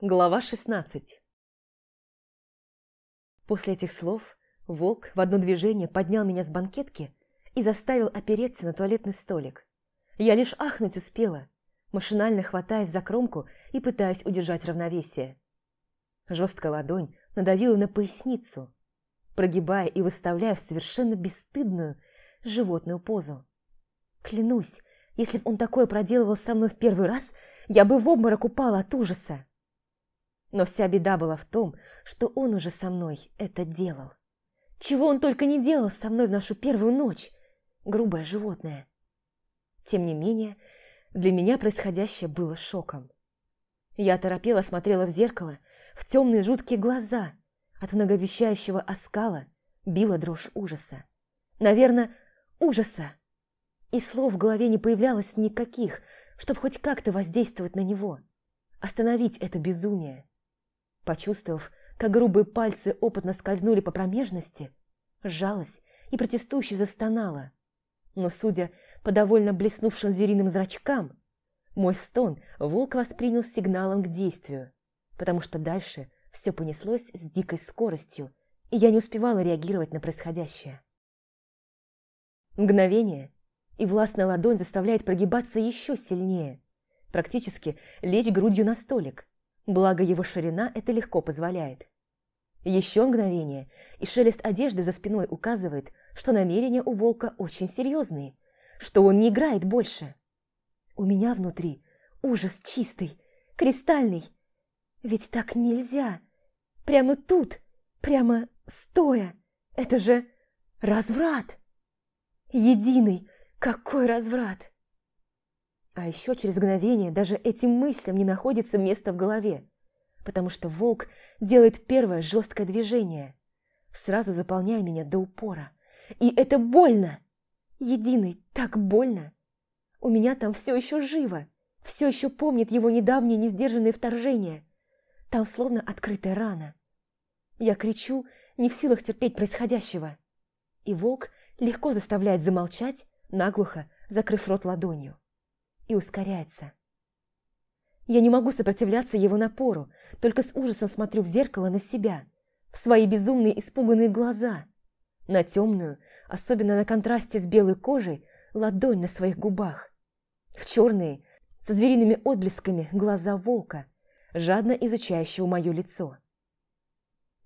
Глава 16 После этих слов волк в одно движение поднял меня с банкетки и заставил опереться на туалетный столик. Я лишь ахнуть успела, машинально хватаясь за кромку и пытаясь удержать равновесие. Жесткая ладонь надавила на поясницу, прогибая и выставляя в совершенно бесстыдную животную позу. Клянусь, если бы он такое проделывал со мной в первый раз, я бы в обморок упала от ужаса. Но вся беда была в том, что он уже со мной это делал. Чего он только не делал со мной в нашу первую ночь, грубое животное. Тем не менее, для меня происходящее было шоком. Я торопела смотрела в зеркало, в темные жуткие глаза. От многообещающего оскала била дрожь ужаса. Наверное, ужаса и слов в голове не появлялось никаких, чтобы хоть как-то воздействовать на него, остановить это безумие. Почувствовав, как грубые пальцы опытно скользнули по промежности, сжалась и протестующе застонала. Но, судя по довольно блеснувшим звериным зрачкам, мой стон волк воспринял сигналом к действию, потому что дальше все понеслось с дикой скоростью, и я не успевала реагировать на происходящее. Мгновение, и властная ладонь заставляет прогибаться еще сильнее, практически лечь грудью на столик, благо его ширина это легко позволяет. Еще мгновение, и шелест одежды за спиной указывает, что намерения у волка очень серьезные, что он не играет больше. У меня внутри ужас чистый, кристальный. Ведь так нельзя. Прямо тут, прямо стоя. Это же разврат. Единый, какой разврат! А еще через мгновение даже этим мыслям не находится места в голове, потому что волк делает первое жесткое движение, сразу заполняя меня до упора. И это больно! Единый, так больно! У меня там все еще живо, все еще помнит его недавнее несдержанное вторжение. Там словно открытая рана. Я кричу, не в силах терпеть происходящего. И волк легко заставляет замолчать, наглухо закрыв рот ладонью. И ускоряется. Я не могу сопротивляться его напору, только с ужасом смотрю в зеркало на себя, в свои безумные испуганные глаза, на темную, особенно на контрасте с белой кожей, ладонь на своих губах, в черные, со звериными отблесками глаза волка, жадно изучающего мое лицо.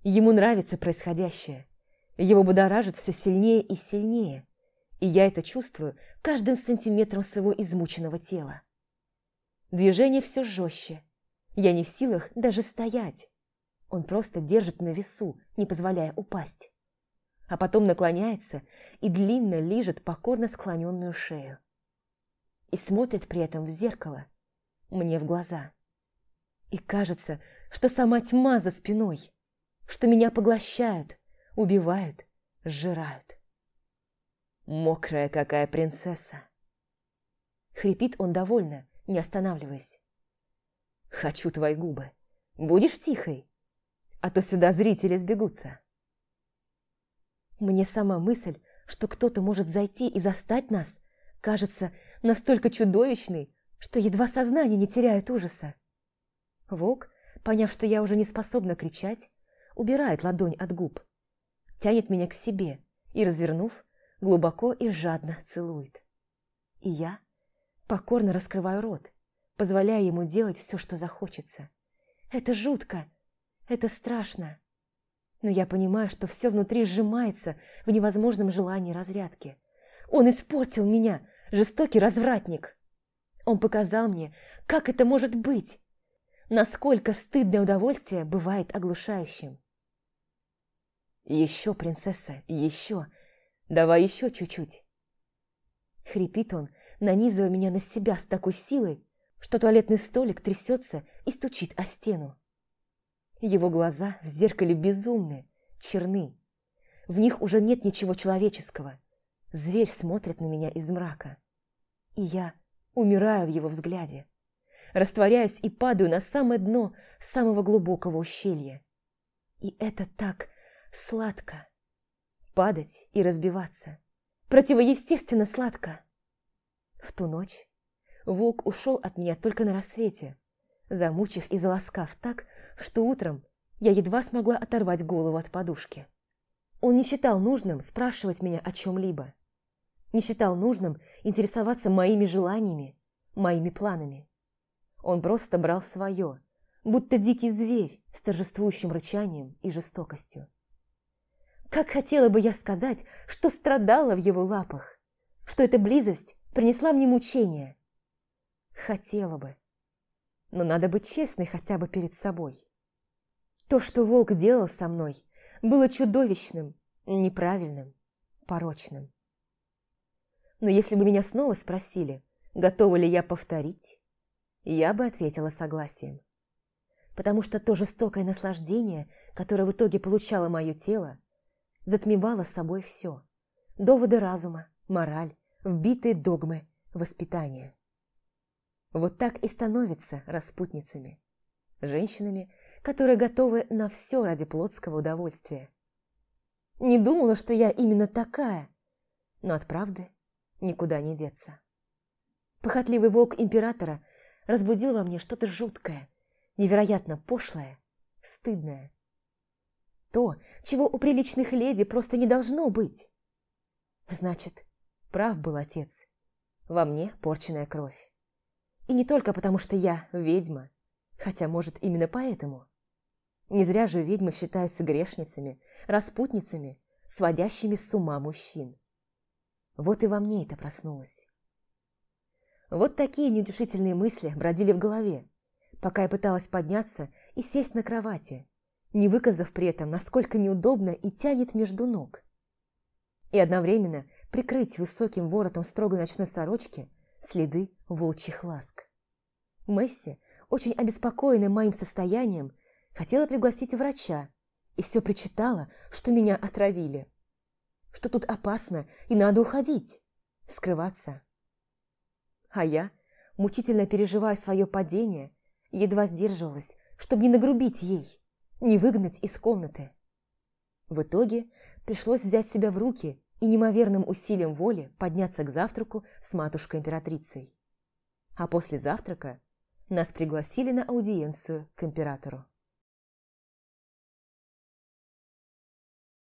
Ему нравится происходящее. Его будоражит все сильнее и сильнее, и я это чувствую каждым сантиметром своего измученного тела. Движение все жестче. Я не в силах даже стоять. Он просто держит на весу, не позволяя упасть. А потом наклоняется и длинно лижет покорно склоненную шею. И смотрит при этом в зеркало, мне в глаза. И кажется, что сама тьма за спиной, что меня поглощают, убивают, сжирают. Мокрая какая принцесса. Хрипит он довольно, не останавливаясь. Хочу твои губы. Будешь тихой? А то сюда зрители сбегутся. Мне сама мысль, что кто-то может зайти и застать нас, кажется настолько чудовищной, что едва сознание не теряет ужаса. Волк, поняв, что я уже не способна кричать, убирает ладонь от губ, тянет меня к себе и, развернув, глубоко и жадно целует. И я покорно раскрываю рот, позволяя ему делать все, что захочется. Это жутко, это страшно. Но я понимаю, что все внутри сжимается в невозможном желании разрядки. Он испортил меня, жестокий развратник. Он показал мне, как это может быть, насколько стыдное удовольствие бывает оглушающим. Еще, принцесса, еще. Давай еще чуть-чуть. Хрипит он, нанизывая меня на себя с такой силой, что туалетный столик трясется и стучит о стену. Его глаза в зеркале безумные, черны. В них уже нет ничего человеческого. Зверь смотрит на меня из мрака. И я умираю в его взгляде. Растворяюсь и падаю на самое дно самого глубокого ущелья. И это так сладко падать и разбиваться. Противоестественно сладко. В ту ночь волк ушел от меня только на рассвете, замучив и заласкав так, что утром я едва смогла оторвать голову от подушки. Он не считал нужным спрашивать меня о чем-либо. Не считал нужным интересоваться моими желаниями, моими планами. Он просто брал свое, будто дикий зверь с торжествующим рычанием и жестокостью. Как хотела бы я сказать, что страдала в его лапах, что эта близость принесла мне мучения. Хотела бы. Но надо быть честной хотя бы перед собой. То, что волк делал со мной, было чудовищным, неправильным, порочным. Но если бы меня снова спросили, готова ли я повторить, я бы ответила согласием. Потому что то жестокое наслаждение, которое в итоге получало мое тело, затмевало собой все. Доводы разума, мораль, вбитые догмы, воспитание. Вот так и становятся распутницами. Женщинами, которые готовы на все ради плотского удовольствия. Не думала, что я именно такая, но от правды никуда не деться. Похотливый волк императора разбудил во мне что-то жуткое, невероятно пошлое, стыдное. То, чего у приличных леди просто не должно быть. Значит, прав был отец. Во мне порченная кровь. И не только потому, что я ведьма, хотя, может, именно поэтому. Не зря же ведьмы считаются грешницами, распутницами, сводящими с ума мужчин. Вот и во мне это проснулось. Вот такие неутешительные мысли бродили в голове, пока я пыталась подняться и сесть на кровати, не выказав при этом, насколько неудобно и тянет между ног. И одновременно прикрыть высоким воротом строгой ночной сорочки следы волчьих ласк. Месси, очень обеспокоенная моим состоянием, хотела пригласить врача и все причитала, что меня отравили. Что тут опасно и надо уходить, скрываться. А я, мучительно переживая свое падение, едва сдерживалась, чтобы не нагрубить ей, не выгнать из комнаты. В итоге пришлось взять себя в руки и неимоверным усилием воли подняться к завтраку с матушкой-императрицей. А после завтрака нас пригласили на аудиенцию к императору.